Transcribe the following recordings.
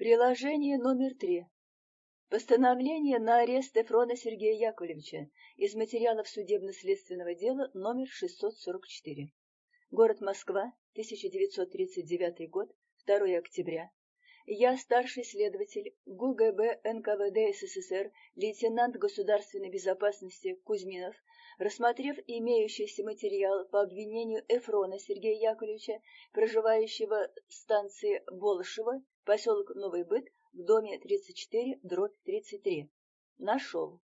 Приложение номер три. Постановление на арест Эфрона Сергея Яковлевича из материалов судебно-следственного дела номер 644. Город Москва, 1939 год, 2 октября. Я, старший следователь ГУГБ НКВД СССР, лейтенант государственной безопасности Кузьминов, рассмотрев имеющийся материал по обвинению Эфрона Сергея Яковлевича, проживающего в станции Болышева, поселок Новый Быт, в доме 34, дробь 33. Нашел.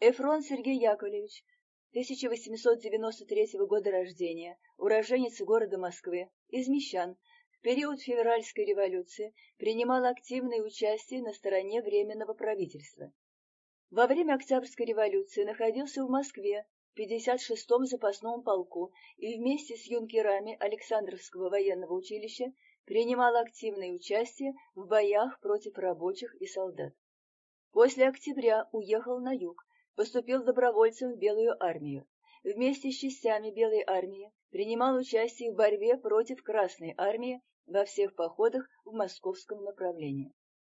Эфрон Сергей Яковлевич, 1893 года рождения, уроженец города Москвы, из Мещан, в период февральской революции принимал активное участие на стороне Временного правительства. Во время Октябрьской революции находился в Москве, в 56-м запасном полку и вместе с юнкерами Александровского военного училища принимал активное участие в боях против рабочих и солдат. После октября уехал на юг, поступил добровольцем в Белую армию. Вместе с частями Белой армии принимал участие в борьбе против Красной армии во всех походах в московском направлении.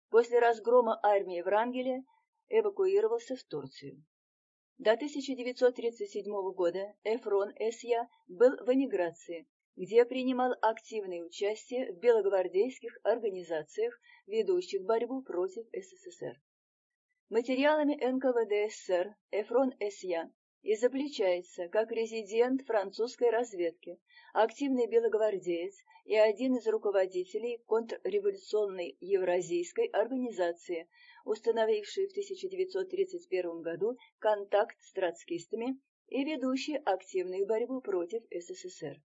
После разгрома армии Врангеля эвакуировался в Турцию. До 1937 года Эфрон С.Я. был в эмиграции, где принимал активное участие в белогвардейских организациях, ведущих борьбу против СССР. Материалами НКВД СССР Эфрон С.Я. изобличается как резидент французской разведки, активный белогвардеец и один из руководителей контрреволюционной евразийской организации, установивший в 1931 году контакт с троцкистами и ведущий активную борьбу против СССР.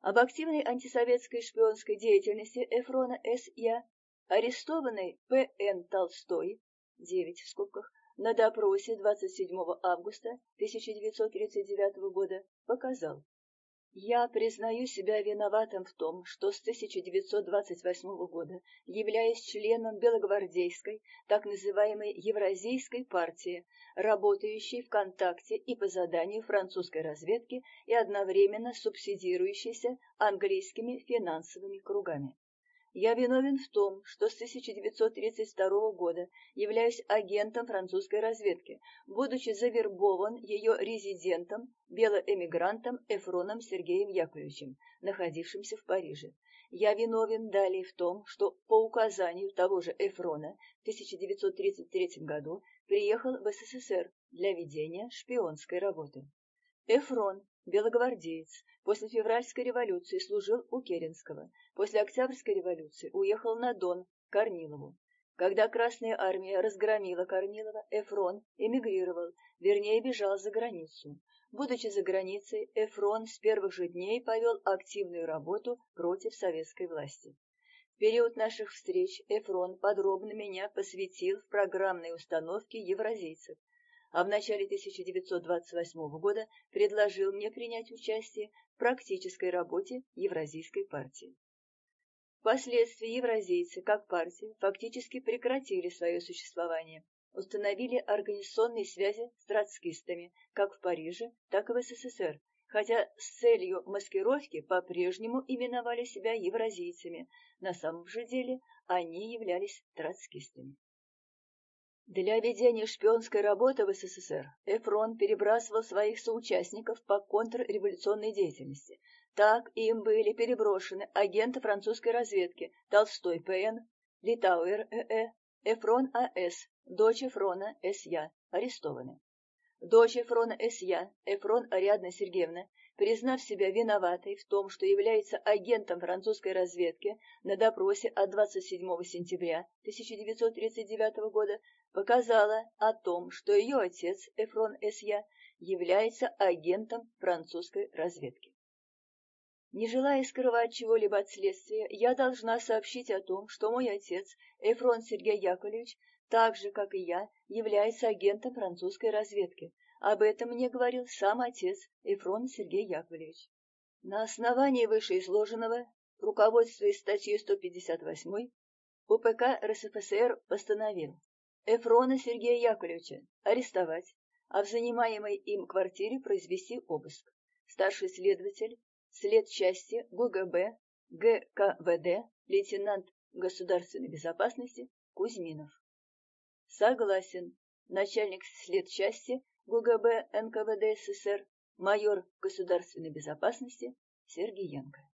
Об активной антисоветской шпионской деятельности Эфрона С.Я. арестованный П.Н. Толстой, 9 в скобках, на допросе 27 августа 1939 года показал. Я признаю себя виноватым в том, что с 1928 года являюсь членом Белогвардейской, так называемой Евразийской партии, работающей в контакте и по заданию французской разведки и одновременно субсидирующейся английскими финансовыми кругами. Я виновен в том, что с 1932 года являюсь агентом французской разведки, будучи завербован ее резидентом, белоэмигрантом Эфроном Сергеем Яковлевичем, находившимся в Париже. Я виновен далее в том, что по указанию того же Эфрона в 1933 году приехал в СССР для ведения шпионской работы. Эфрон, белогвардеец, после февральской революции служил у Керенского, после Октябрьской революции уехал на Дон, к Корнилову. Когда Красная армия разгромила Корнилова, Эфрон эмигрировал, вернее, бежал за границу. Будучи за границей, Эфрон с первых же дней повел активную работу против советской власти. В период наших встреч Эфрон подробно меня посвятил в программной установке евразийцев, а в начале 1928 года предложил мне принять участие в практической работе Евразийской партии. Впоследствии евразийцы, как партия, фактически прекратили свое существование, установили организационные связи с троцкистами, как в Париже, так и в СССР, хотя с целью маскировки по-прежнему именовали себя евразийцами, на самом же деле они являлись троцкистами. Для ведения шпионской работы в СССР Эфрон перебрасывал своих соучастников по контрреволюционной деятельности. Так им были переброшены агенты французской разведки Толстой П.Н., Литауэр Э.Э., Эфрон А.С., дочь Эфрона С.Я., арестованы. Дочь Эфрона С.Я., Эфрон Ариадна Сергеевна, признав себя виноватой в том, что является агентом французской разведки, на допросе от 27 сентября 1939 года показала о том, что ее отец, Эфрон С.Я., является агентом французской разведки. Не желая скрывать чего-либо от следствия, я должна сообщить о том, что мой отец, Эфрон Сергей Яковлевич, так же, как и я, является агентом французской разведки. Об этом мне говорил сам отец Эфрон Сергей Яковлевич. На основании вышеизложенного, руководствуясь статьей 158, УПК РСФСР постановил Эфрона Сергея Яковлевича арестовать, а в занимаемой им квартире произвести обыск. Старший следователь, след части ГУГБ, ГКВД, лейтенант государственной безопасности Кузьминов. Согласен. Начальник следчасти ГУГБ НКВД СССР, майор государственной безопасности Сергеенко.